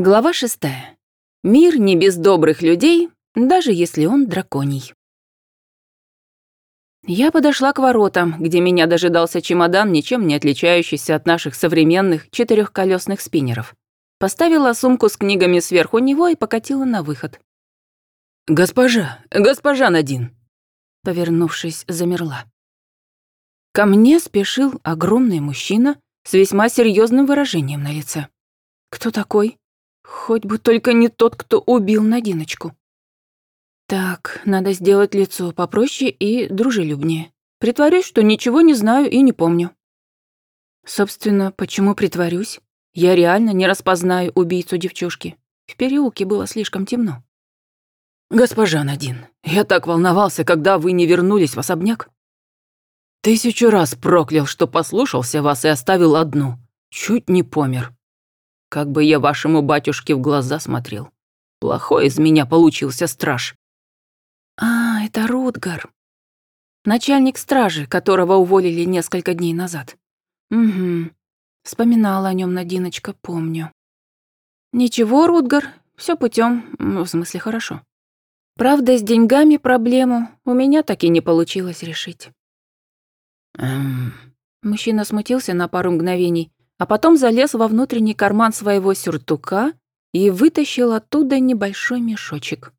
Глава шестая. Мир не без добрых людей, даже если он драконий. Я подошла к воротам, где меня дожидался чемодан, ничем не отличающийся от наших современных четырехколесных спиннеров. Поставила сумку с книгами сверху него и покатила на выход. «Госпожа, госпожа Надин!» Повернувшись, замерла. Ко мне спешил огромный мужчина с весьма серьезным выражением на лице. Кто такой? Хоть бы только не тот, кто убил Надиночку. Так, надо сделать лицо попроще и дружелюбнее. Притворюсь, что ничего не знаю и не помню. Собственно, почему притворюсь? Я реально не распознаю убийцу девчушки. В переулке было слишком темно. «Госпожа Надин, я так волновался, когда вы не вернулись в особняк. Тысячу раз проклял, что послушался вас и оставил одну. Чуть не помер. Как бы я вашему батюшке в глаза смотрел. Плохой из меня получился страж. А, это Рутгар. Начальник стражи, которого уволили несколько дней назад. Угу. Вспоминала о нем Надиночка, помню. Ничего, Рутгар, все путем, в смысле хорошо. Правда, с деньгами проблему у меня так и не получилось решить. Эм... Мужчина смутился на пару мгновений, а потом залез во внутренний карман своего сюртука и вытащил оттуда небольшой мешочек.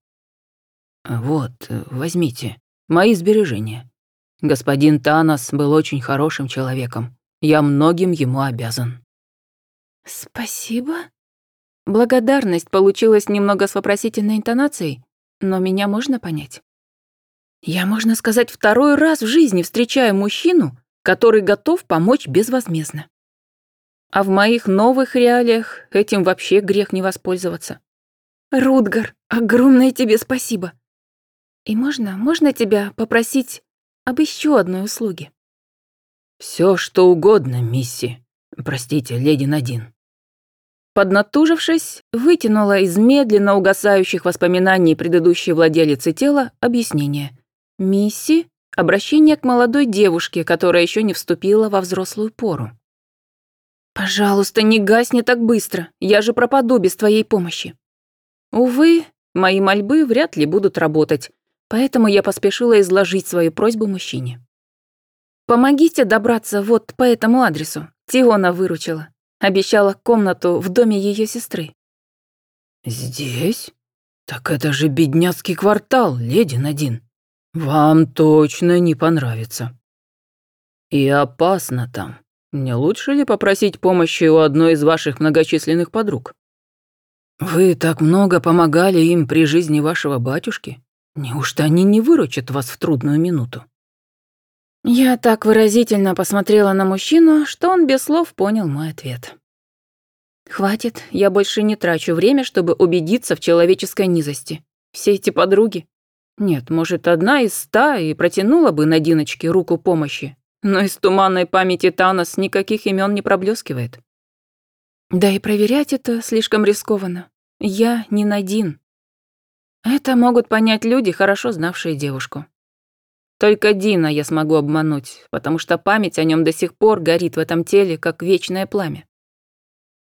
«Вот, возьмите, мои сбережения. Господин Танос был очень хорошим человеком. Я многим ему обязан». «Спасибо?» Благодарность получилась немного с вопросительной интонацией, но меня можно понять. Я, можно сказать, второй раз в жизни встречаю мужчину, который готов помочь безвозмездно. А в моих новых реалиях этим вообще грех не воспользоваться. Рутгар, огромное тебе спасибо. И можно, можно тебя попросить об еще одной услуге? Все, что угодно, мисси. Простите, леди Надин. Поднатужившись, вытянула из медленно угасающих воспоминаний предыдущей владелицы тела объяснение. Мисси — обращение к молодой девушке, которая еще не вступила во взрослую пору. «Пожалуйста, не гасни так быстро, я же пропаду без твоей помощи». Увы, мои мольбы вряд ли будут работать, поэтому я поспешила изложить свою просьбу мужчине. «Помогите добраться вот по этому адресу. Тиона выручила. Обещала комнату в доме ее сестры». «Здесь? Так это же бедняцкий квартал, леди Надин. Вам точно не понравится. И опасно там. Не лучше ли попросить помощи у одной из ваших многочисленных подруг? Вы так много помогали им при жизни вашего батюшки. Неужто они не выручат вас в трудную минуту? Я так выразительно посмотрела на мужчину, что он без слов понял мой ответ. Хватит, я больше не трачу время, чтобы убедиться в человеческой низости. Все эти подруги. Нет, может, одна из ста и протянула бы на Диночке руку помощи, но из туманной памяти Танос никаких имен не проблескивает. Да и проверять это слишком рискованно. Я не Надин. Это могут понять люди, хорошо знавшие девушку. Только Дина я смогу обмануть, потому что память о нем до сих пор горит в этом теле, как вечное пламя.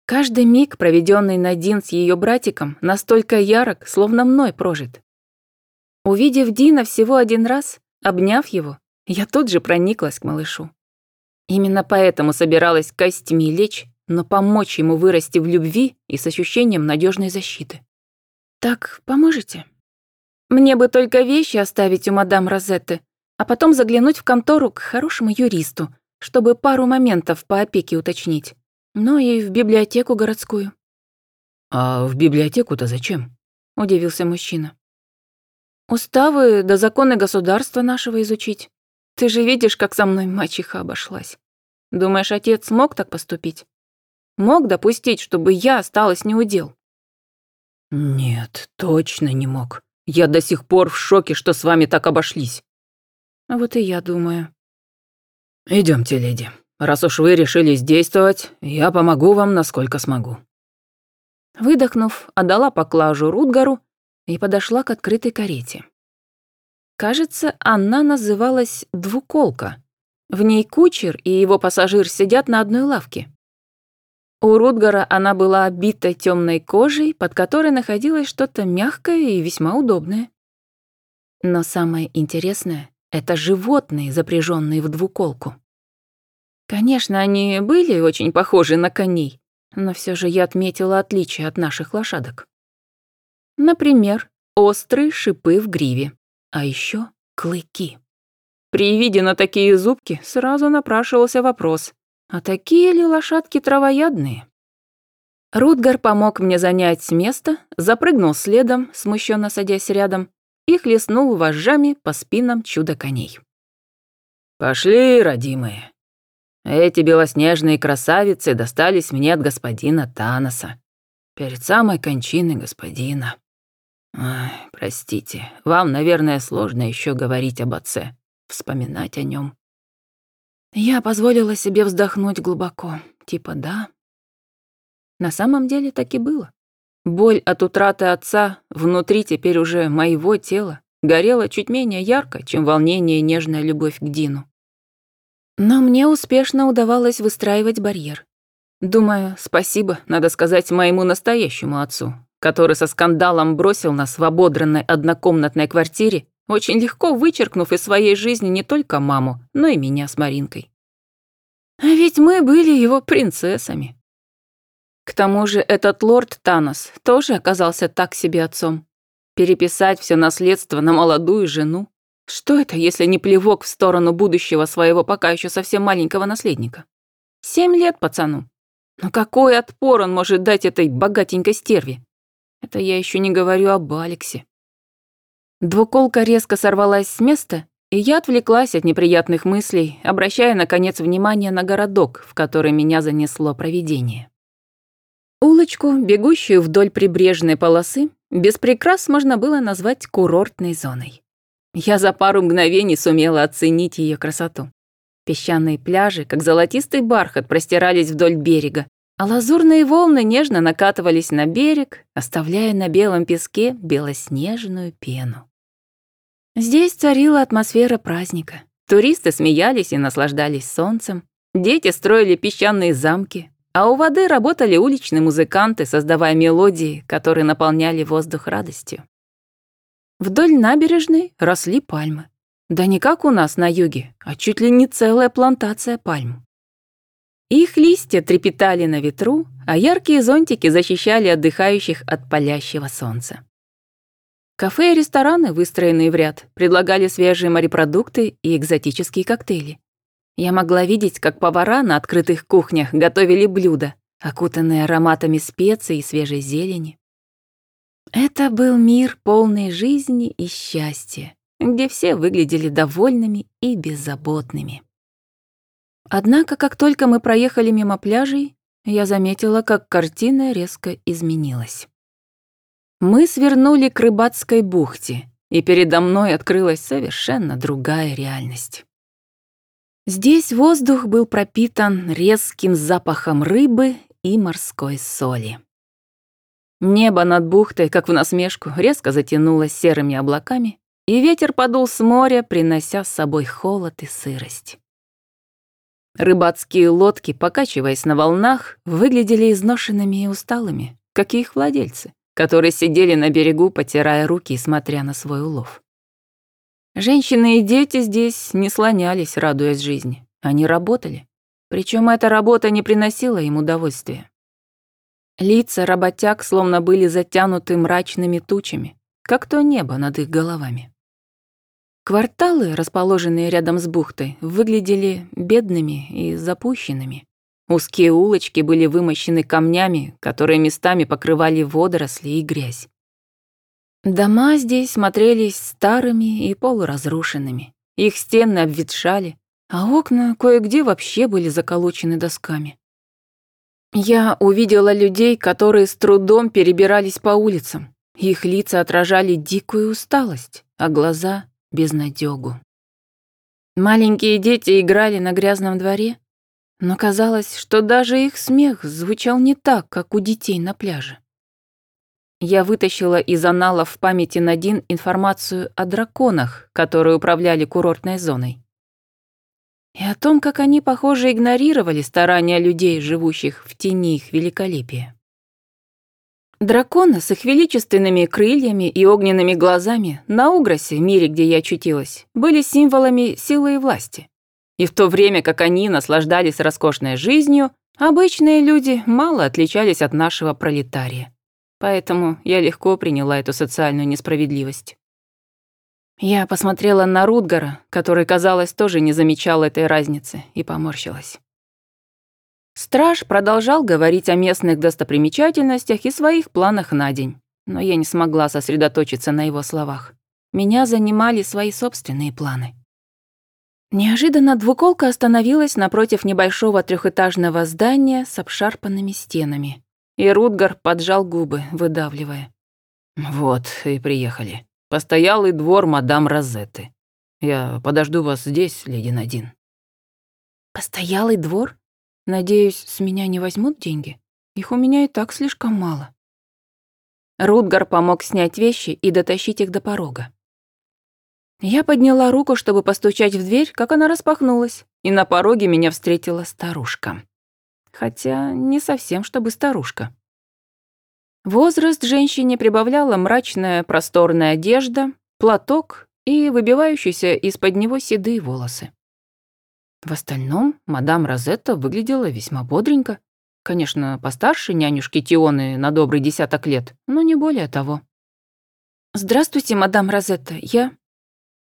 Каждый миг, проведенный Надин с ее братиком, настолько ярок, словно мной прожит. Увидев Дина всего один раз, обняв его, я тут же прониклась к малышу. Именно поэтому собиралась костьми лечь, но помочь ему вырасти в любви и с ощущением надежной защиты. «Так, поможете? Мне бы только вещи оставить у мадам Розетты, а потом заглянуть в контору к хорошему юристу, чтобы пару моментов по опеке уточнить. Ну и в библиотеку городскую». «А в библиотеку-то зачем?» – удивился мужчина. «Уставы да законы государства нашего изучить. Ты же видишь, как со мной мачеха обошлась. Думаешь, отец мог так поступить? Мог допустить, чтобы я осталась неудел? Нет, точно не мог. Я до сих пор в шоке, что с вами так обошлись. Вот и я думаю. Идемте, леди. Раз уж вы решились действовать, я помогу вам, насколько смогу. Выдохнув, отдала поклажу Рутгару и подошла к открытой карете. Кажется, она называлась «двуколка». В ней кучер и его пассажир сидят на одной лавке. У Рутгара она была обита темной кожей, под которой находилось что-то мягкое и весьма удобное. Но самое интересное — это животные, запряженные в двуколку. Конечно, они были очень похожи на коней, но все же я отметила отличие от наших лошадок. Например, острые шипы в гриве, а еще клыки. При виде на такие зубки сразу напрашивался вопрос, а такие ли лошадки травоядные? Рутгар помог мне занять с места, запрыгнул следом, смущенно садясь рядом, и хлестнул вожжами по спинам чудо-коней. «Пошли, родимые. Эти белоснежные красавицы достались мне от господина Таноса. Перед самой кончиной господина. Ой, простите, вам, наверное, сложно еще говорить об отце, вспоминать о нем. Я позволила себе вздохнуть глубоко, типа да. На самом деле так и было. Боль от утраты отца внутри теперь уже моего тела горела чуть менее ярко, чем волнение и нежная любовь к Дину. Но мне успешно удавалось выстраивать барьер. Думаю, спасибо, надо сказать, моему настоящему отцу, который со скандалом бросил нас в ободранной однокомнатной квартире, очень легко вычеркнув из своей жизни не только маму, но и меня с Маринкой. А ведь мы были его принцессами. К тому же этот лорд Танос тоже оказался так себе отцом. Переписать все наследство на молодую жену. Что это, если не плевок в сторону будущего своего пока еще совсем маленького наследника? Семь лет пацану. Но какой отпор он может дать этой богатенькой стерве? Это я еще не говорю об Алексе. Двуколка резко сорвалась с места, и я отвлеклась от неприятных мыслей, обращая, наконец, внимание на городок, в который меня занесло провидение. Улочку, бегущую вдоль прибрежной полосы, без прикрас можно было назвать курортной зоной. Я за пару мгновений сумела оценить ее красоту. Песчаные пляжи, как золотистый бархат, простирались вдоль берега, а лазурные волны нежно накатывались на берег, оставляя на белом песке белоснежную пену. Здесь царила атмосфера праздника. Туристы смеялись и наслаждались солнцем, дети строили песчаные замки, а у воды работали уличные музыканты, создавая мелодии, которые наполняли воздух радостью. Вдоль набережной росли пальмы. Да не как у нас на юге, а чуть ли не целая плантация пальм. Их листья трепетали на ветру, а яркие зонтики защищали отдыхающих от палящего солнца. Кафе и рестораны, выстроенные в ряд, предлагали свежие морепродукты и экзотические коктейли. Я могла видеть, как повара на открытых кухнях готовили блюда, окутанные ароматами специй и свежей зелени. Это был мир полный жизни и счастья, где все выглядели довольными и беззаботными. Однако, как только мы проехали мимо пляжей, я заметила, как картина резко изменилась. Мы свернули к рыбацкой бухте, и передо мной открылась совершенно другая реальность. Здесь воздух был пропитан резким запахом рыбы и морской соли. Небо над бухтой, как в насмешку, резко затянулось серыми облаками, и ветер подул с моря, принося с собой холод и сырость. Рыбацкие лодки, покачиваясь на волнах, выглядели изношенными и усталыми, как и их владельцы, которые сидели на берегу, потирая руки и смотря на свой улов. Женщины и дети здесь не слонялись, радуясь жизни. Они работали. Причем эта работа не приносила им удовольствия. Лица работяг словно были затянуты мрачными тучами, как то небо над их головами. Кварталы, расположенные рядом с бухтой, выглядели бедными и запущенными. Узкие улочки были вымощены камнями, которые местами покрывали водоросли и грязь. Дома здесь смотрелись старыми и полуразрушенными. Их стены обветшали, а окна кое-где вообще были заколочены досками. Я увидела людей, которые с трудом перебирались по улицам. Их лица отражали дикую усталость, а глаза — безнадёгу. Маленькие дети играли на грязном дворе, но казалось, что даже их смех звучал не так, как у детей на пляже. Я вытащила из аналов в памяти Надин информацию о драконах, которые управляли курортной зоной. и о том, как они, похоже, игнорировали старания людей, живущих в тени их великолепия. Драконы с их величественными крыльями и огненными глазами на Угросе, мире, где я очутилась, были символами силы и власти. И в то время, как они наслаждались роскошной жизнью, обычные люди мало отличались от нашего пролетария. Поэтому я легко приняла эту социальную несправедливость. Я посмотрела на Рутгара, который, казалось, тоже не замечал этой разницы, и поморщилась. Страж продолжал говорить о местных достопримечательностях и своих планах на день, но я не смогла сосредоточиться на его словах. Меня занимали свои собственные планы. Неожиданно двуколка остановилась напротив небольшого трехэтажного здания с обшарпанными стенами, и Рутгар поджал губы, выдавливая. «Вот и приехали. Постоялый двор мадам Розетты. Я подожду вас здесь, леди Надин». «Постоялый двор?» Надеюсь, с меня не возьмут деньги? Их у меня и так слишком мало. Рутгар помог снять вещи и дотащить их до порога. Я подняла руку, чтобы постучать в дверь, как она распахнулась, и на пороге меня встретила старушка. Хотя не совсем, чтобы старушка. Возраст женщине прибавляла мрачная просторная одежда, платок и выбивающиеся из-под него седые волосы. В остальном мадам Розетта выглядела весьма бодренько. Конечно, постарше нянюшки Тионы на добрый десяток лет, но не более того. «Здравствуйте, мадам Розетта, я...»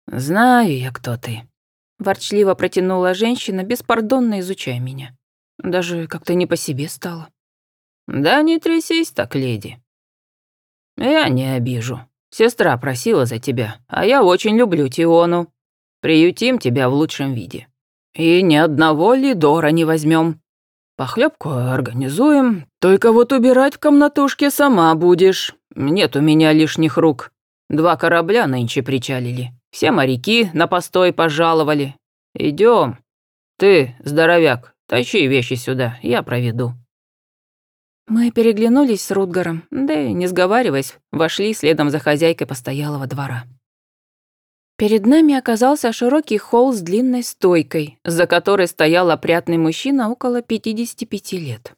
«Знаю я, кто ты», — ворчливо протянула женщина, беспардонно изучая меня. Даже как-то не по себе стало. «Да не трясись так, леди. Я не обижу. Сестра просила за тебя, а я очень люблю Тиону. Приютим тебя в лучшем виде. И ни одного лидора не возьмем. Похлебку организуем, только вот убирать в комнатушке сама будешь. Нет у меня лишних рук. Два корабля нынче причалили. Все моряки на постой пожаловали. Идем. Ты, здоровяк, тащи вещи сюда, я проведу. Мы переглянулись с Рутгаром, да и, не сговариваясь, вошли следом за хозяйкой постоялого двора. Перед нами оказался широкий холл с длинной стойкой, за которой стоял опрятный мужчина около 55 лет.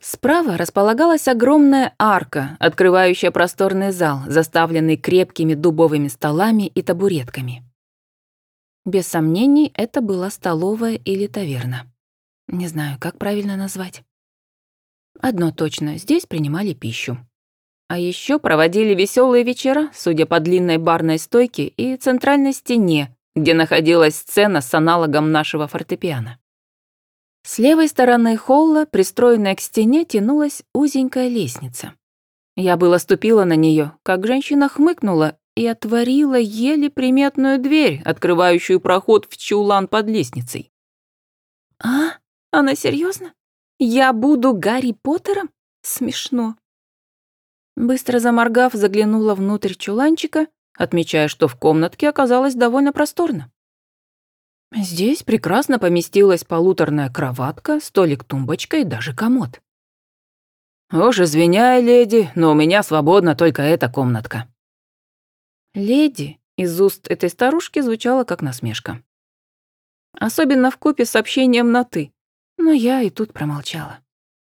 Справа располагалась огромная арка, открывающая просторный зал, заставленный крепкими дубовыми столами и табуретками. Без сомнений, это была столовая или таверна. Не знаю, как правильно назвать. Одно точно, здесь принимали пищу. А еще проводили веселые вечера, судя по длинной барной стойке и центральной стене, где находилась сцена с аналогом нашего фортепиано. С левой стороны холла, пристроенная к стене, тянулась узенькая лестница. Я было ступила на нее, как женщина хмыкнула и отворила еле приметную дверь, открывающую проход в чулан под лестницей. «А? Она серьезно? Я буду Гарри Поттером? Смешно. Быстро заморгав, заглянула внутрь чуланчика, отмечая, что в комнатке оказалось довольно просторно. Здесь прекрасно поместилась полуторная кроватка, столик-тумбочка и даже комод. «Уж извиняй, леди, но у меня свободна только эта комнатка». «Леди» из уст этой старушки звучало как насмешка. Особенно в купе с сообщением на «ты», но я и тут промолчала.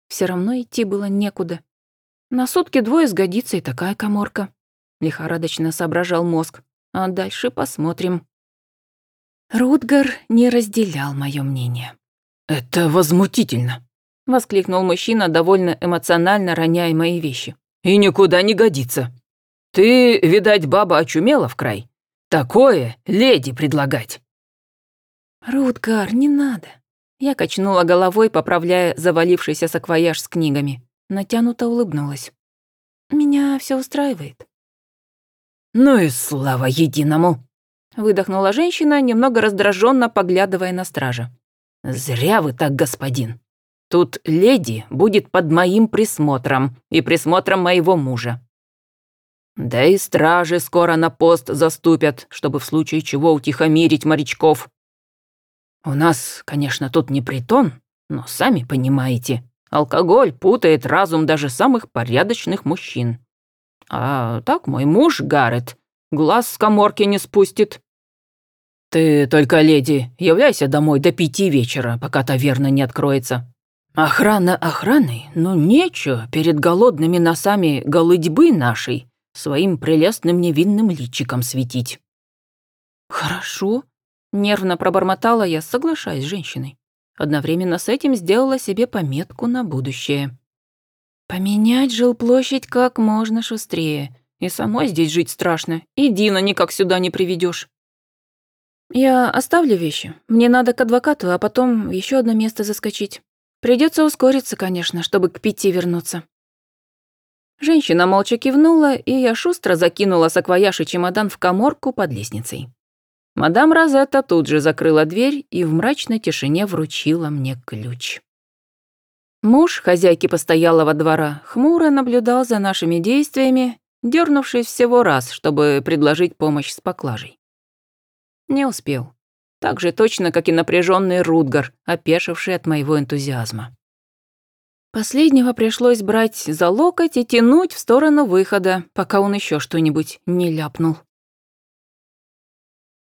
Все равно идти было некуда. На сутки двое сгодится и такая коморка. Лихорадочно соображал мозг. А дальше посмотрим. Рутгар не разделял мое мнение. «Это возмутительно», — воскликнул мужчина, довольно эмоционально роняя мои вещи. «И никуда не годится. Ты, видать, баба очумела в край. Такое леди предлагать». «Рутгар, не надо». Я качнула головой, поправляя завалившийся саквояж с книгами натянуто улыбнулась. «Меня все устраивает». «Ну и слава единому!» выдохнула женщина, немного раздраженно поглядывая на стража. «Зря вы так, господин. Тут леди будет под моим присмотром и присмотром моего мужа. Да и стражи скоро на пост заступят, чтобы в случае чего утихомирить морячков. У нас, конечно, тут не притон, но сами понимаете, Алкоголь путает разум даже самых порядочных мужчин. А так мой муж, Гаррет, глаз с коморки не спустит. Ты только, леди, являйся домой до пяти вечера, пока таверна не откроется. Охрана охраной, но нечего перед голодными носами голыдьбы нашей своим прелестным невинным личиком светить. Хорошо, нервно пробормотала я, соглашаясь с женщиной. Одновременно с этим сделала себе пометку на будущее. Поменять жилплощадь как можно шустрее. И самой здесь жить страшно, и Дина никак сюда не приведешь. Я оставлю вещи. Мне надо к адвокату, а потом еще одно место заскочить. Придется ускориться, конечно, чтобы к пяти вернуться. Женщина молча кивнула, и я шустро закинула саквояж и чемодан в коморку под лестницей. Мадам Розетта тут же закрыла дверь и в мрачной тишине вручила мне ключ. Муж хозяйки постоялого двора хмуро наблюдал за нашими действиями, дернувшись всего раз, чтобы предложить помощь с поклажей. Не успел. Так же точно, как и напряженный Рудгар, опешивший от моего энтузиазма. Последнего пришлось брать за локоть и тянуть в сторону выхода, пока он еще что-нибудь не ляпнул.